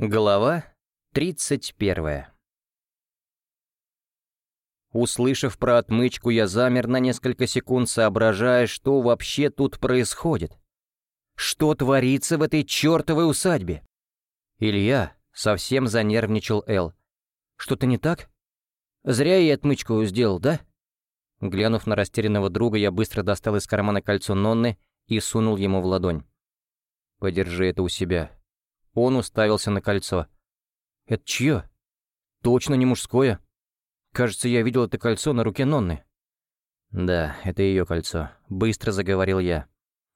Глава 31 Услышав про отмычку, я замер на несколько секунд, соображая, что вообще тут происходит. Что творится в этой чертовой усадьбе? Илья совсем занервничал Эл. Что-то не так? Зря я отмычку сделал, да? Глянув на растерянного друга, я быстро достал из кармана кольцо Нонны и сунул ему в ладонь. «Подержи это у себя», он уставился на кольцо. «Это чье? Точно не мужское? Кажется, я видел это кольцо на руке Нонны». «Да, это ее кольцо», — быстро заговорил я.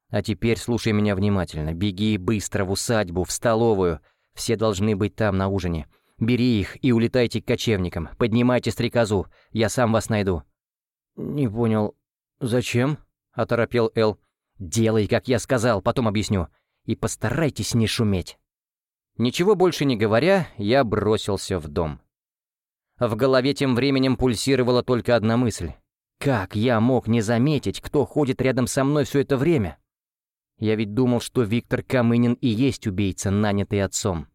«А теперь слушай меня внимательно. Беги быстро в усадьбу, в столовую. Все должны быть там на ужине. Бери их и улетайте к кочевникам. Поднимайте стрекозу. Я сам вас найду». «Не понял. Зачем?» — оторопел Эл. «Делай, как я сказал, потом объясню. И постарайтесь не шуметь». Ничего больше не говоря, я бросился в дом. В голове тем временем пульсировала только одна мысль. Как я мог не заметить, кто ходит рядом со мной все это время? Я ведь думал, что Виктор Камынин и есть убийца, нанятый отцом.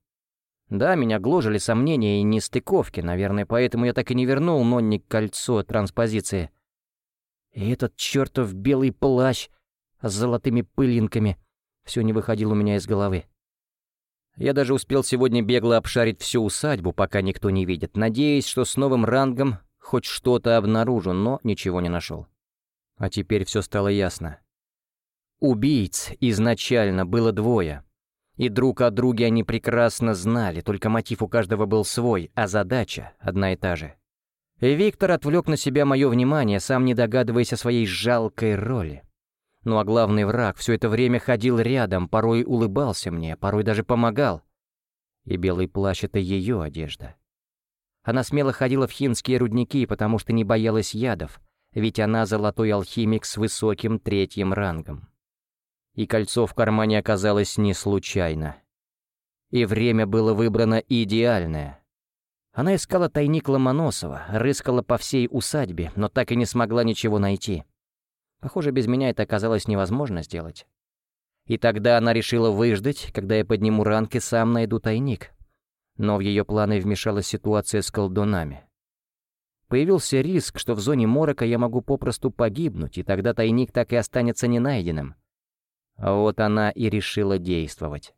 Да, меня гложили сомнения и нестыковки, наверное, поэтому я так и не вернул Нонник кольцо транспозиции. И этот чертов белый плащ с золотыми пылинками все не выходил у меня из головы. Я даже успел сегодня бегло обшарить всю усадьбу, пока никто не видит, надеясь, что с новым рангом хоть что-то обнаружу, но ничего не нашел. А теперь все стало ясно. Убийц изначально было двое. И друг о друге они прекрасно знали, только мотив у каждого был свой, а задача одна и та же. Виктор отвлек на себя мое внимание, сам не догадываясь о своей жалкой роли. Ну а главный враг все это время ходил рядом, порой улыбался мне, порой даже помогал. И белый плащ — это ее одежда. Она смело ходила в хинские рудники, потому что не боялась ядов, ведь она золотой алхимик с высоким третьим рангом. И кольцо в кармане оказалось не случайно. И время было выбрано идеальное. Она искала тайник Ломоносова, рыскала по всей усадьбе, но так и не смогла ничего найти. Похоже, без меня это оказалось невозможно сделать. И тогда она решила выждать, когда я подниму ранг и сам найду тайник. Но в ее планы вмешалась ситуация с колдунами. Появился риск, что в зоне морока я могу попросту погибнуть, и тогда тайник так и останется ненайденным. А вот она и решила действовать.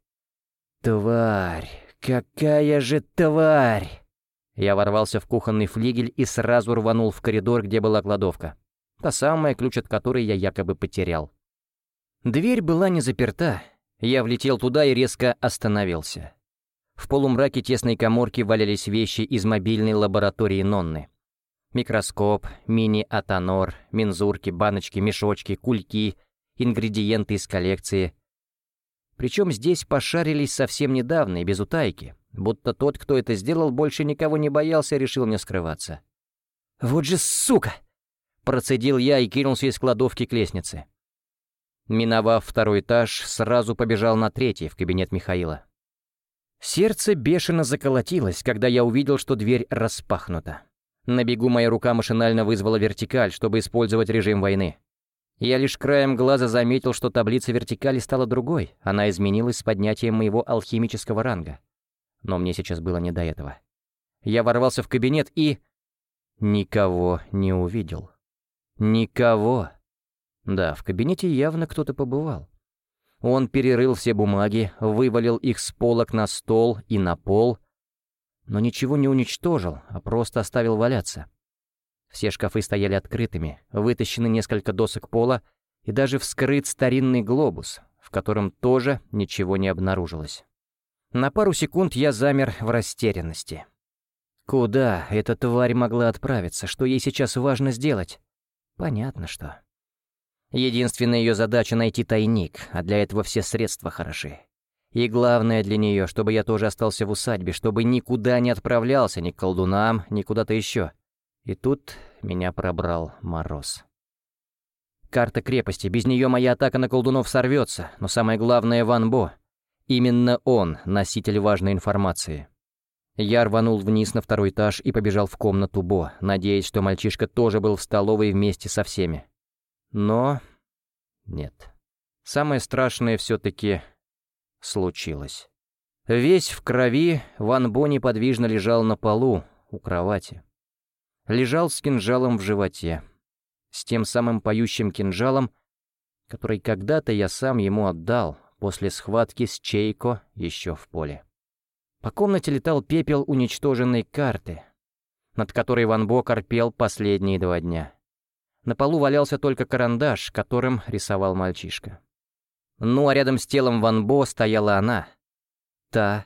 «Тварь! Какая же тварь!» Я ворвался в кухонный флигель и сразу рванул в коридор, где была кладовка. Та самая, ключ от которой я якобы потерял. Дверь была не заперта. Я влетел туда и резко остановился. В полумраке тесной коморки валялись вещи из мобильной лаборатории Нонны. Микроскоп, мини-атонор, мензурки, баночки, мешочки, кульки, ингредиенты из коллекции. Причем здесь пошарились совсем недавно и без утайки, будто тот, кто это сделал, больше никого не боялся и решил не скрываться. «Вот же сука!» Процедил я и кинулся из кладовки к лестнице. Миновав второй этаж, сразу побежал на третий, в кабинет Михаила. Сердце бешено заколотилось, когда я увидел, что дверь распахнута. На бегу моя рука машинально вызвала вертикаль, чтобы использовать режим войны. Я лишь краем глаза заметил, что таблица вертикали стала другой, она изменилась с поднятием моего алхимического ранга. Но мне сейчас было не до этого. Я ворвался в кабинет и... Никого не увидел. Никого. Да, в кабинете явно кто-то побывал. Он перерыл все бумаги, вывалил их с полок на стол и на пол, но ничего не уничтожил, а просто оставил валяться. Все шкафы стояли открытыми, вытащены несколько досок пола и даже вскрыт старинный глобус, в котором тоже ничего не обнаружилось. На пару секунд я замер в растерянности. Куда эта тварь могла отправиться? Что ей сейчас важно сделать? Понятно что. Единственная ее задача — найти тайник, а для этого все средства хороши. И главное для нее, чтобы я тоже остался в усадьбе, чтобы никуда не отправлялся, ни к колдунам, ни куда-то еще. И тут меня пробрал мороз. Карта крепости, без нее моя атака на колдунов сорвется, но самое главное — Ван Бо. Именно он — носитель важной информации. Я рванул вниз на второй этаж и побежал в комнату Бо, надеясь, что мальчишка тоже был в столовой вместе со всеми. Но... нет. Самое страшное все таки случилось. Весь в крови, Ван Бо неподвижно лежал на полу, у кровати. Лежал с кинжалом в животе. С тем самым поющим кинжалом, который когда-то я сам ему отдал после схватки с Чейко еще в поле. По комнате летал пепел уничтоженной карты, над которой Ван Бо корпел последние два дня. На полу валялся только карандаш, которым рисовал мальчишка. Ну а рядом с телом Ван Бо стояла она. Та,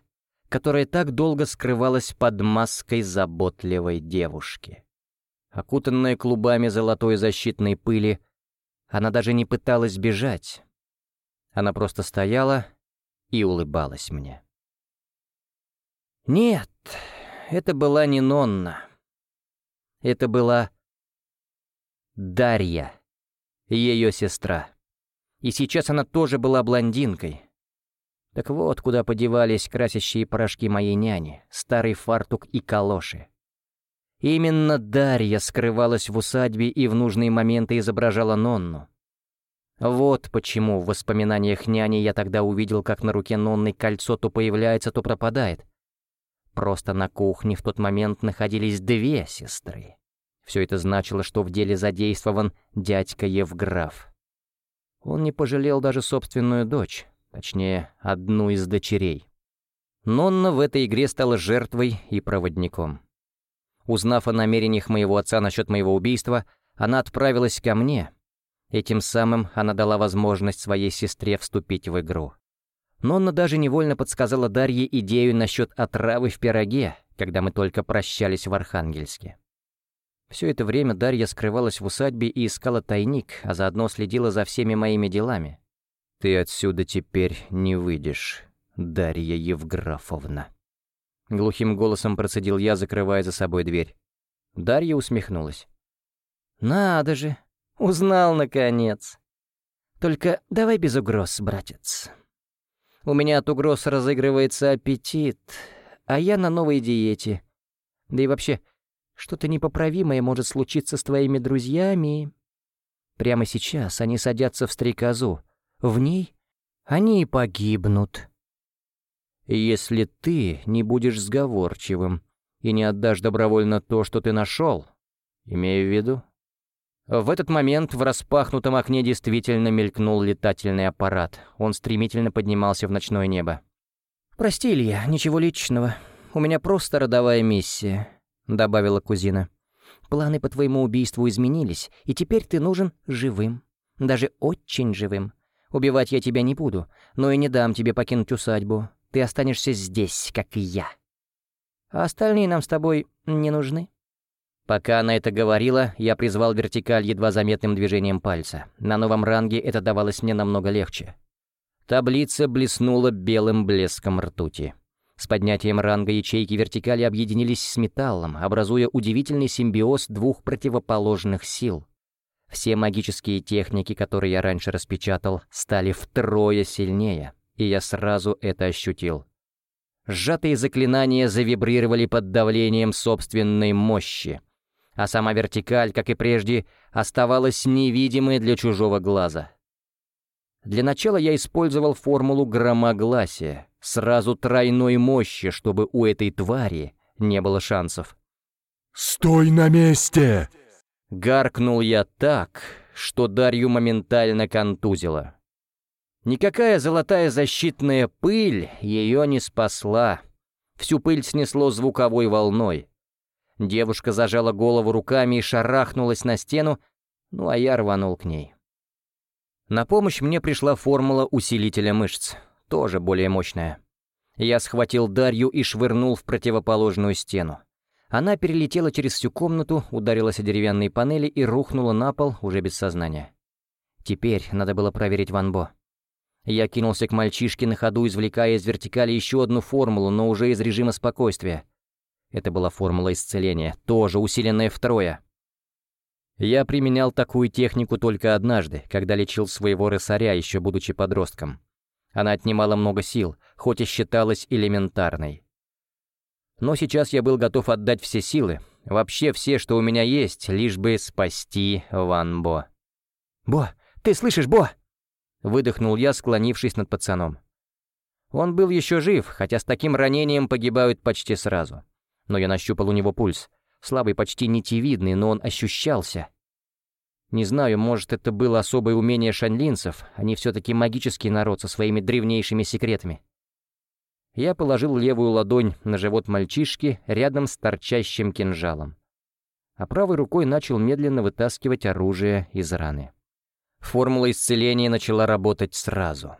которая так долго скрывалась под маской заботливой девушки. Окутанная клубами золотой защитной пыли, она даже не пыталась бежать. Она просто стояла и улыбалась мне. Нет, это была не Нонна. Это была Дарья, ее сестра. И сейчас она тоже была блондинкой. Так вот, куда подевались красящие порошки моей няни, старый фартук и калоши. Именно Дарья скрывалась в усадьбе и в нужные моменты изображала Нонну. Вот почему в воспоминаниях няни я тогда увидел, как на руке Нонны кольцо то появляется, то пропадает. Просто на кухне в тот момент находились две сестры. Все это значило, что в деле задействован дядька Евграф. Он не пожалел даже собственную дочь, точнее, одну из дочерей. Нонна в этой игре стала жертвой и проводником. Узнав о намерениях моего отца насчет моего убийства, она отправилась ко мне. Этим самым она дала возможность своей сестре вступить в игру. Нонна даже невольно подсказала Дарье идею насчет отравы в пироге, когда мы только прощались в Архангельске. Все это время Дарья скрывалась в усадьбе и искала тайник, а заодно следила за всеми моими делами. «Ты отсюда теперь не выйдешь, Дарья Евграфовна». Глухим голосом процедил я, закрывая за собой дверь. Дарья усмехнулась. «Надо же, узнал, наконец. Только давай без угроз, братец. У меня от угроз разыгрывается аппетит, а я на новой диете. Да и вообще, что-то непоправимое может случиться с твоими друзьями. Прямо сейчас они садятся в стрекозу. В ней они и погибнут. Если ты не будешь сговорчивым и не отдашь добровольно то, что ты нашел, имею в виду. В этот момент в распахнутом окне действительно мелькнул летательный аппарат. Он стремительно поднимался в ночное небо. «Прости, Илья, ничего личного. У меня просто родовая миссия. — добавила кузина. «Планы по твоему убийству изменились, и теперь ты нужен живым. Даже очень живым. Убивать я тебя не буду, но и не дам тебе покинуть усадьбу. Ты останешься здесь, как и я. А остальные нам с тобой не нужны». Пока она это говорила, я призвал вертикаль едва заметным движением пальца. На новом ранге это давалось мне намного легче. Таблица блеснула белым блеском ртути. С поднятием ранга ячейки вертикали объединились с металлом, образуя удивительный симбиоз двух противоположных сил. Все магические техники, которые я раньше распечатал, стали втрое сильнее, и я сразу это ощутил. Сжатые заклинания завибрировали под давлением собственной мощи, а сама вертикаль, как и прежде, оставалась невидимой для чужого глаза. Для начала я использовал формулу громогласия — Сразу тройной мощи, чтобы у этой твари не было шансов. «Стой на месте!» Гаркнул я так, что Дарью моментально контузила. Никакая золотая защитная пыль ее не спасла. Всю пыль снесло звуковой волной. Девушка зажала голову руками и шарахнулась на стену, ну а я рванул к ней. На помощь мне пришла формула усилителя мышц тоже более мощная. Я схватил Дарью и швырнул в противоположную стену. Она перелетела через всю комнату, ударилась о деревянные панели и рухнула на пол, уже без сознания. Теперь надо было проверить Ван Бо. Я кинулся к мальчишке на ходу, извлекая из вертикали еще одну формулу, но уже из режима спокойствия. Это была формула исцеления, тоже усиленная втрое. Я применял такую технику только однажды, когда лечил своего рысаря, еще будучи подростком. Она отнимала много сил, хоть и считалась элементарной. Но сейчас я был готов отдать все силы, вообще все, что у меня есть, лишь бы спасти Ван Бо. «Бо, ты слышишь, Бо?» Выдохнул я, склонившись над пацаном. Он был еще жив, хотя с таким ранением погибают почти сразу. Но я нащупал у него пульс. Слабый, почти нитевидный, но он ощущался. Не знаю, может, это было особое умение шанлинцев, они все-таки магический народ со своими древнейшими секретами. Я положил левую ладонь на живот мальчишки рядом с торчащим кинжалом, а правой рукой начал медленно вытаскивать оружие из раны. Формула исцеления начала работать сразу.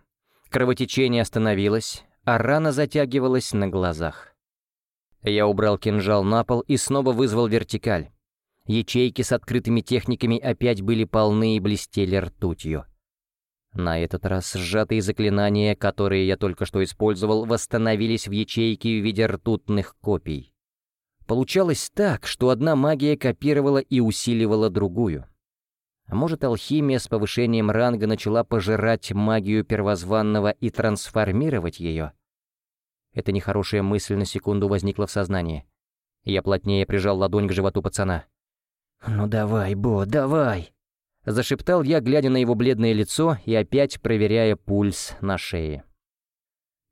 Кровотечение остановилось, а рана затягивалась на глазах. Я убрал кинжал на пол и снова вызвал вертикаль. Ячейки с открытыми техниками опять были полны и блестели ртутью. На этот раз сжатые заклинания, которые я только что использовал, восстановились в ячейке в виде ртутных копий. Получалось так, что одна магия копировала и усиливала другую. Может, алхимия с повышением ранга начала пожирать магию первозванного и трансформировать ее? Эта нехорошая мысль на секунду возникла в сознании. Я плотнее прижал ладонь к животу пацана. «Ну давай, Бо, давай!» Зашептал я, глядя на его бледное лицо и опять проверяя пульс на шее.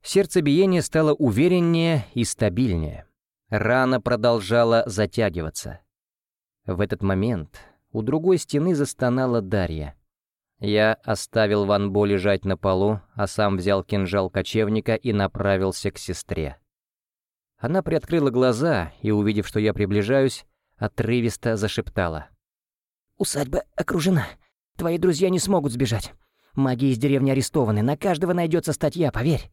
Сердцебиение стало увереннее и стабильнее. Рана продолжала затягиваться. В этот момент у другой стены застонала Дарья. Я оставил Ван Бо лежать на полу, а сам взял кинжал кочевника и направился к сестре. Она приоткрыла глаза и, увидев, что я приближаюсь, отрывисто зашептала. «Усадьба окружена. Твои друзья не смогут сбежать. Маги из деревни арестованы, на каждого найдется статья, поверь.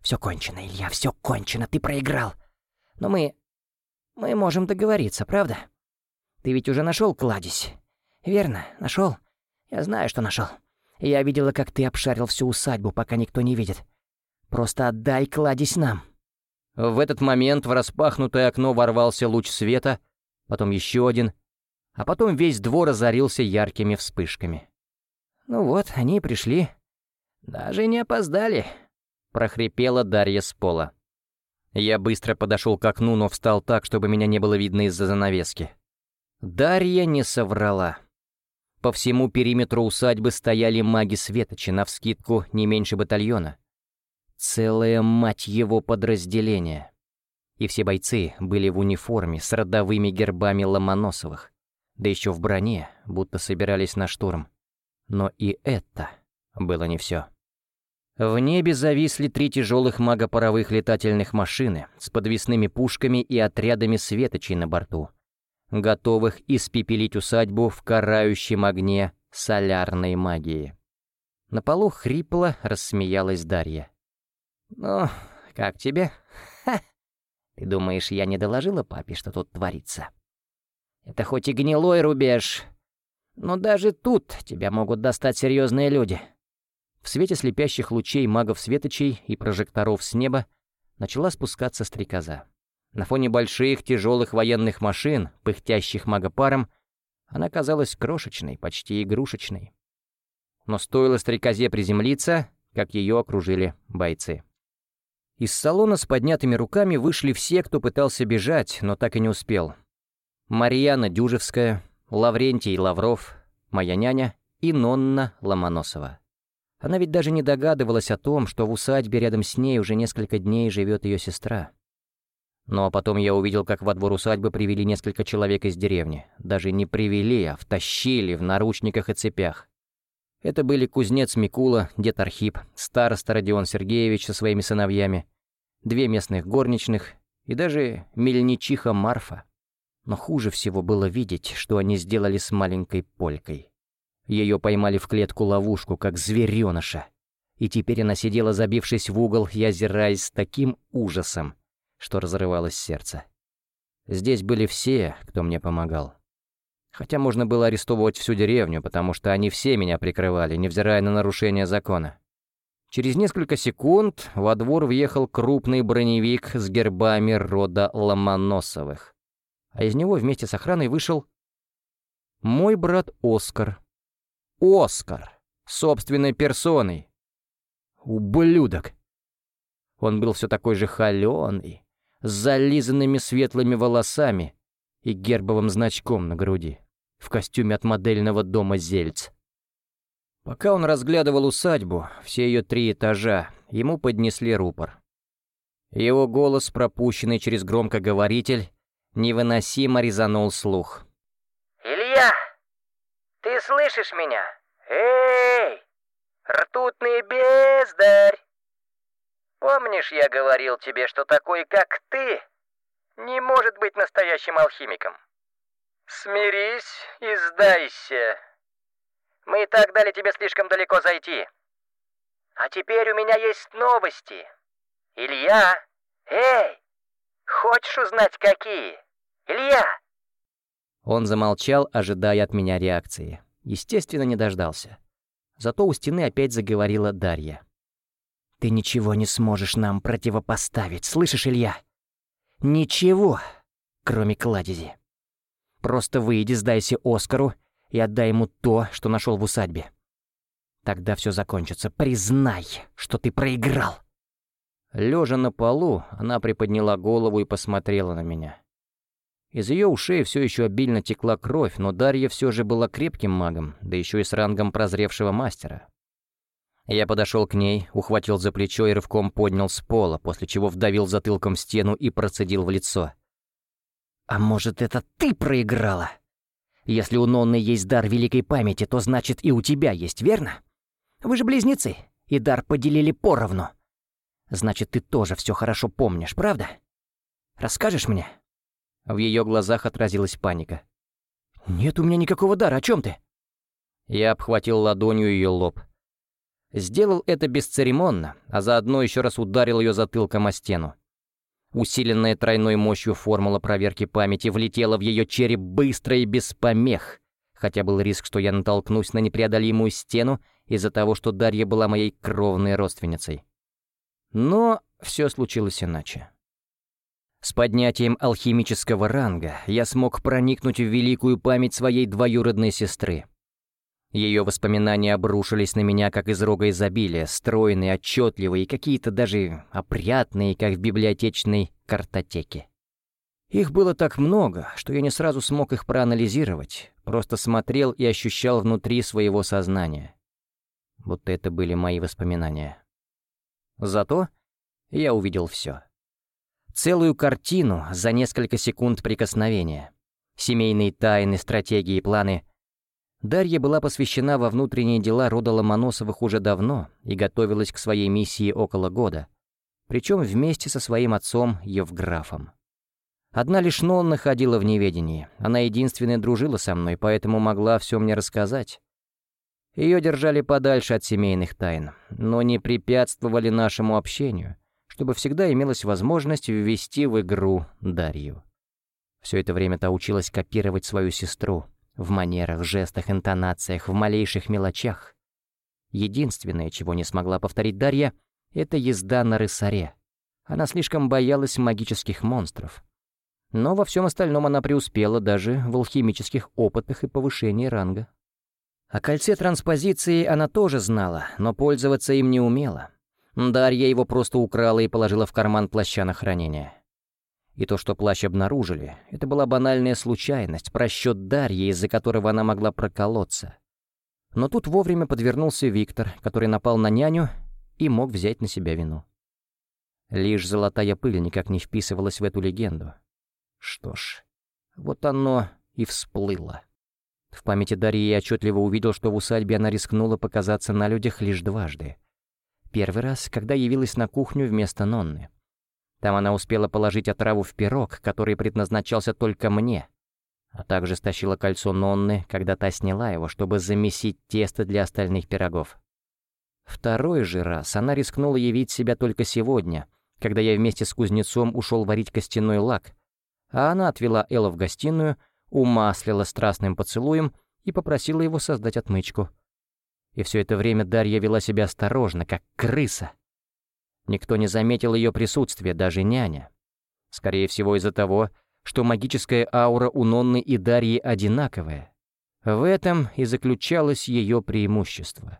Все кончено, Илья, все кончено, ты проиграл. Но мы... мы можем договориться, правда? Ты ведь уже нашел кладезь. Верно, нашел. Я знаю, что нашел. Я видела, как ты обшарил всю усадьбу, пока никто не видит. Просто отдай кладезь нам». В этот момент в распахнутое окно ворвался луч света, потом еще один, а потом весь двор озарился яркими вспышками. «Ну вот, они пришли. Даже не опоздали», — прохрипела Дарья с пола. Я быстро подошел к окну, но встал так, чтобы меня не было видно из-за занавески. Дарья не соврала. По всему периметру усадьбы стояли маги Светочи, навскидку не меньше батальона. Целая мать его подразделение. И все бойцы были в униформе с родовыми гербами Ломоносовых да еще в броне, будто собирались на штурм. Но и это было не все. В небе зависли три тяжелых магопаровых летательных машины с подвесными пушками и отрядами светочей на борту, готовых испепелить усадьбу в карающем огне солярной магии. На полу хрипло рассмеялась Дарья. «Ну, как тебе? Ха! Ты думаешь, я не доложила папе, что тут творится?» Это хоть и гнилой рубеж, но даже тут тебя могут достать серьезные люди. В свете слепящих лучей магов-светочей и прожекторов с неба начала спускаться стрекоза. На фоне больших тяжелых военных машин, пыхтящих магопаром, она казалась крошечной, почти игрушечной. Но стоило стрекозе приземлиться, как ее окружили бойцы. Из салона с поднятыми руками вышли все, кто пытался бежать, но так и не успел — Марьяна Дюжевская, Лаврентий Лавров, моя няня и Нонна Ломоносова. Она ведь даже не догадывалась о том, что в усадьбе рядом с ней уже несколько дней живет ее сестра. А потом я увидел, как во двор усадьбы привели несколько человек из деревни. Даже не привели, а втащили в наручниках и цепях. Это были кузнец Микула, дед Архип, староста Родион Сергеевич со своими сыновьями, две местных горничных и даже мельничиха Марфа. Но хуже всего было видеть, что они сделали с маленькой полькой. Ее поймали в клетку-ловушку, как звереныша. И теперь она сидела, забившись в угол и озираясь с таким ужасом, что разрывалось сердце. Здесь были все, кто мне помогал. Хотя можно было арестовывать всю деревню, потому что они все меня прикрывали, невзирая на нарушение закона. Через несколько секунд во двор въехал крупный броневик с гербами рода Ломоносовых а из него вместе с охраной вышел мой брат Оскар. Оскар! Собственной персоной! Ублюдок! Он был все такой же холеный, с зализанными светлыми волосами и гербовым значком на груди, в костюме от модельного дома «Зельц». Пока он разглядывал усадьбу, все ее три этажа, ему поднесли рупор. Его голос, пропущенный через громкоговоритель, невыносимо резанул слух. «Илья, ты слышишь меня? Эй, ртутный бездарь! Помнишь, я говорил тебе, что такой, как ты, не может быть настоящим алхимиком? Смирись и сдайся. Мы и так дали тебе слишком далеко зайти. А теперь у меня есть новости. Илья, эй, хочешь узнать какие? Илья!» Он замолчал, ожидая от меня реакции. Естественно, не дождался. Зато у стены опять заговорила Дарья. «Ты ничего не сможешь нам противопоставить, слышишь, Илья? Ничего, кроме кладези. Просто выйди, сдайся Оскару и отдай ему то, что нашел в усадьбе. Тогда все закончится. Признай, что ты проиграл!» Лежа на полу, она приподняла голову и посмотрела на меня. Из ее ушей все еще обильно текла кровь, но Дарья все же была крепким магом, да еще и с рангом прозревшего мастера. Я подошел к ней, ухватил за плечо и рывком поднял с пола, после чего вдавил затылком в стену и процедил в лицо. «А может, это ты проиграла? Если у Нонны есть дар великой памяти, то значит и у тебя есть, верно? Вы же близнецы, и дар поделили поровну. Значит, ты тоже все хорошо помнишь, правда? Расскажешь мне?» В ее глазах отразилась паника. «Нет у меня никакого дара, о чем ты?» Я обхватил ладонью ее лоб. Сделал это бесцеремонно, а заодно еще раз ударил ее затылком о стену. Усиленная тройной мощью формула проверки памяти влетела в ее череп быстро и без помех, хотя был риск, что я натолкнусь на непреодолимую стену из-за того, что Дарья была моей кровной родственницей. Но все случилось иначе. С поднятием алхимического ранга я смог проникнуть в великую память своей двоюродной сестры — ее воспоминания обрушились на меня, как из рога изобилия, стройные, отчетливые, какие-то даже опрятные, как в библиотечной картотеке. Их было так много, что я не сразу смог их проанализировать, просто смотрел и ощущал внутри своего сознания. Вот это были мои воспоминания. Зато я увидел все. Целую картину за несколько секунд прикосновения. Семейные тайны, стратегии планы — Дарья была посвящена во внутренние дела рода Ломоносовых уже давно и готовилась к своей миссии около года, причем вместе со своим отцом Евграфом. Одна лишь Нонна ходила в неведении, она единственная дружила со мной, поэтому могла все мне рассказать. Ее держали подальше от семейных тайн, но не препятствовали нашему общению, чтобы всегда имелась возможность ввести в игру Дарью. Все это время та училась копировать свою сестру, в манерах, жестах, интонациях, в малейших мелочах. Единственное, чего не смогла повторить Дарья, это езда на рысаре. Она слишком боялась магических монстров. Но во всем остальном она преуспела даже в алхимических опытах и повышении ранга. О кольце транспозиции она тоже знала, но пользоваться им не умела. Дарья его просто украла и положила в карман плаща на хранение. И то, что плащ обнаружили, это была банальная случайность, просчет Дарьи, из-за которого она могла проколоться. Но тут вовремя подвернулся Виктор, который напал на няню и мог взять на себя вину. Лишь золотая пыль никак не вписывалась в эту легенду. Что ж, вот оно и всплыло. В памяти Дарьи я отчетливо увидел, что в усадьбе она рискнула показаться на людях лишь дважды. Первый раз, когда явилась на кухню вместо Нонны. Там она успела положить отраву в пирог, который предназначался только мне, а также стащила кольцо Нонны, когда та сняла его, чтобы замесить тесто для остальных пирогов. Второй же раз она рискнула явить себя только сегодня, когда я вместе с кузнецом ушел варить костяной лак, а она отвела Элла в гостиную, умаслила страстным поцелуем и попросила его создать отмычку. И все это время Дарья вела себя осторожно, как крыса, Никто не заметил ее присутствия, даже няня. Скорее всего из-за того, что магическая аура у Нонны и Дарьи одинаковая. В этом и заключалось ее преимущество.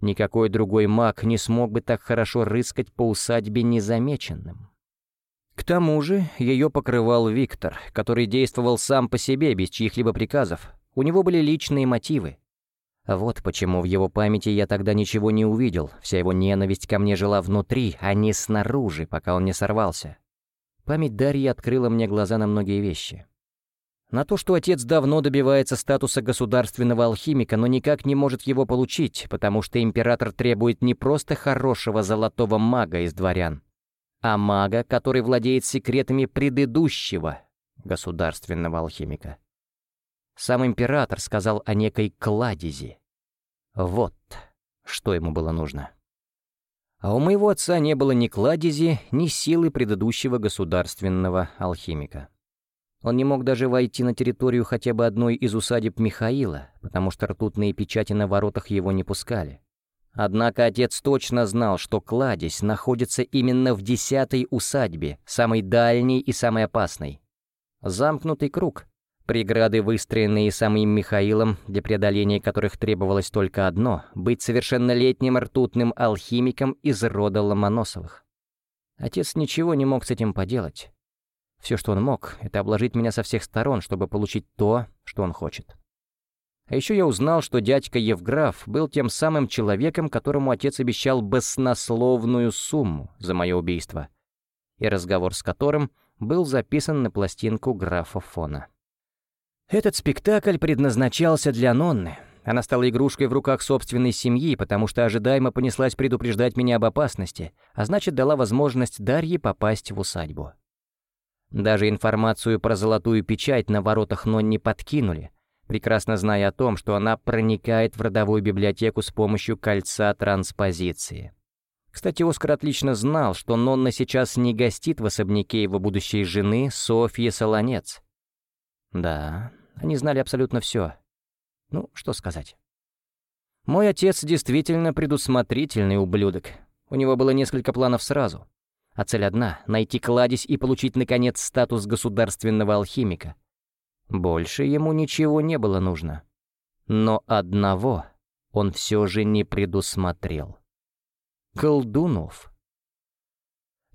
Никакой другой маг не смог бы так хорошо рыскать по усадьбе незамеченным. К тому же ее покрывал Виктор, который действовал сам по себе, без чьих-либо приказов. У него были личные мотивы. Вот почему в его памяти я тогда ничего не увидел, вся его ненависть ко мне жила внутри, а не снаружи, пока он не сорвался. Память Дарьи открыла мне глаза на многие вещи. На то, что отец давно добивается статуса государственного алхимика, но никак не может его получить, потому что император требует не просто хорошего золотого мага из дворян, а мага, который владеет секретами предыдущего государственного алхимика. Сам император сказал о некой кладези. Вот что ему было нужно. А у моего отца не было ни кладези, ни силы предыдущего государственного алхимика. Он не мог даже войти на территорию хотя бы одной из усадеб Михаила, потому что ртутные печати на воротах его не пускали. Однако отец точно знал, что кладезь находится именно в десятой усадьбе, самой дальней и самой опасной. Замкнутый круг, Преграды, выстроенные самим Михаилом, для преодоления которых требовалось только одно — быть совершеннолетним ртутным алхимиком из рода Ломоносовых. Отец ничего не мог с этим поделать. Все, что он мог, это обложить меня со всех сторон, чтобы получить то, что он хочет. А еще я узнал, что дядька Евграф был тем самым человеком, которому отец обещал баснословную сумму за мое убийство, и разговор с которым был записан на пластинку графа Фона. Этот спектакль предназначался для Нонны. Она стала игрушкой в руках собственной семьи, потому что ожидаемо понеслась предупреждать меня об опасности, а значит, дала возможность Дарье попасть в усадьбу. Даже информацию про золотую печать на воротах Нонне подкинули, прекрасно зная о том, что она проникает в родовую библиотеку с помощью кольца транспозиции. Кстати, Оскар отлично знал, что Нонна сейчас не гостит в особняке его будущей жены Софьи Солонец. Да, они знали абсолютно все. Ну, что сказать. Мой отец действительно предусмотрительный ублюдок. У него было несколько планов сразу. А цель одна — найти кладезь и получить, наконец, статус государственного алхимика. Больше ему ничего не было нужно. Но одного он все же не предусмотрел. Колдунов.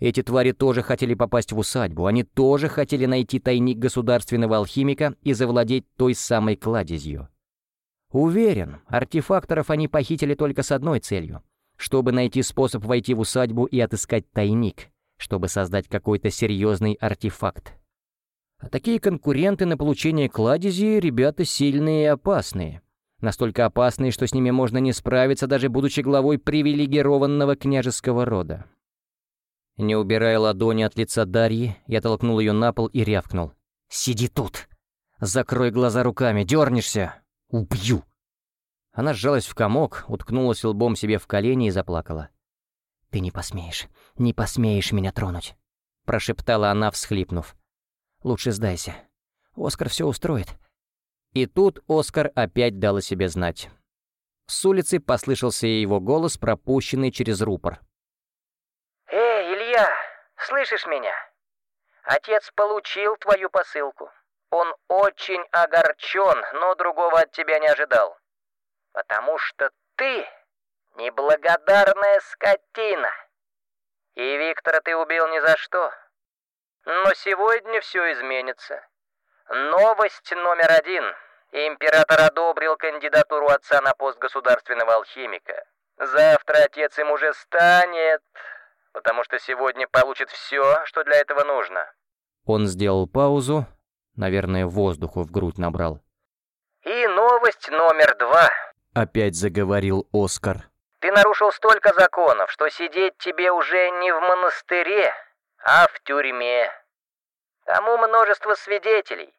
Эти твари тоже хотели попасть в усадьбу, они тоже хотели найти тайник государственного алхимика и завладеть той самой кладезью. Уверен, артефакторов они похитили только с одной целью — чтобы найти способ войти в усадьбу и отыскать тайник, чтобы создать какой-то серьезный артефакт. А такие конкуренты на получение кладези — ребята сильные и опасные. Настолько опасные, что с ними можно не справиться, даже будучи главой привилегированного княжеского рода. Не убирая ладони от лица Дарьи, я толкнул ее на пол и рявкнул. «Сиди тут! Закрой глаза руками, дернешься! Убью!» Она сжалась в комок, уткнулась лбом себе в колени и заплакала. «Ты не посмеешь, не посмеешь меня тронуть!» Прошептала она, всхлипнув. «Лучше сдайся. Оскар все устроит». И тут Оскар опять дал о себе знать. С улицы послышался его голос, пропущенный через рупор. Слышишь меня? Отец получил твою посылку. Он очень огорчен, но другого от тебя не ожидал. Потому что ты неблагодарная скотина. И Виктора ты убил ни за что. Но сегодня все изменится. Новость номер один. Император одобрил кандидатуру отца на пост государственного алхимика. Завтра отец им уже станет потому что сегодня получит все, что для этого нужно». Он сделал паузу, наверное, воздуху в грудь набрал. «И новость номер два», — опять заговорил Оскар. «Ты нарушил столько законов, что сидеть тебе уже не в монастыре, а в тюрьме. Тому множество свидетелей.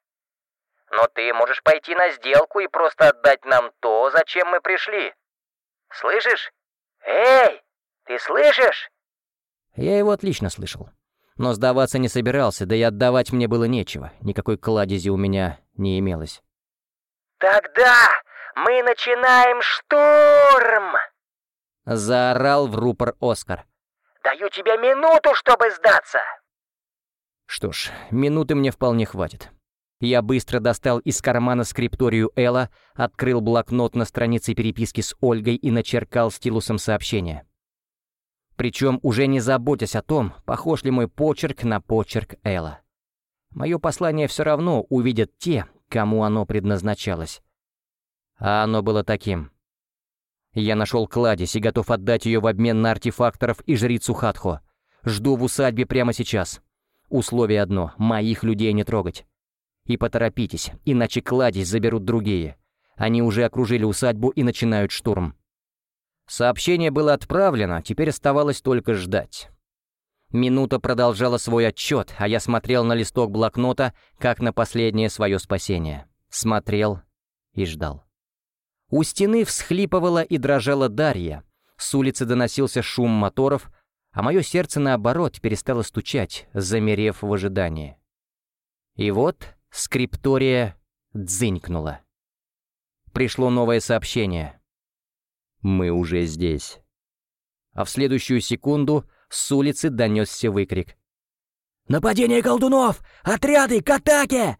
Но ты можешь пойти на сделку и просто отдать нам то, зачем мы пришли. Слышишь? Эй, ты слышишь?» Я его отлично слышал. Но сдаваться не собирался, да и отдавать мне было нечего. Никакой кладези у меня не имелось. «Тогда мы начинаем штурм!» Заорал в рупор Оскар. «Даю тебе минуту, чтобы сдаться!» Что ж, минуты мне вполне хватит. Я быстро достал из кармана скрипторию Элла, открыл блокнот на странице переписки с Ольгой и начеркал стилусом сообщение. Причем уже не заботясь о том, похож ли мой почерк на почерк Элла. Мое послание все равно увидят те, кому оно предназначалось. А оно было таким. Я нашел кладезь и готов отдать ее в обмен на артефакторов и жрицу Хатхо. Жду в усадьбе прямо сейчас. Условие одно — моих людей не трогать. И поторопитесь, иначе кладезь заберут другие. Они уже окружили усадьбу и начинают штурм. Сообщение было отправлено, теперь оставалось только ждать. Минута продолжала свой отчет, а я смотрел на листок блокнота, как на последнее свое спасение. Смотрел и ждал. У стены всхлипывала и дрожала Дарья. С улицы доносился шум моторов, а мое сердце, наоборот, перестало стучать, замерев в ожидании. И вот скриптория дзынькнула. Пришло новое сообщение. «Мы уже здесь». А в следующую секунду с улицы донесся выкрик. «Нападение колдунов! Отряды к атаке!»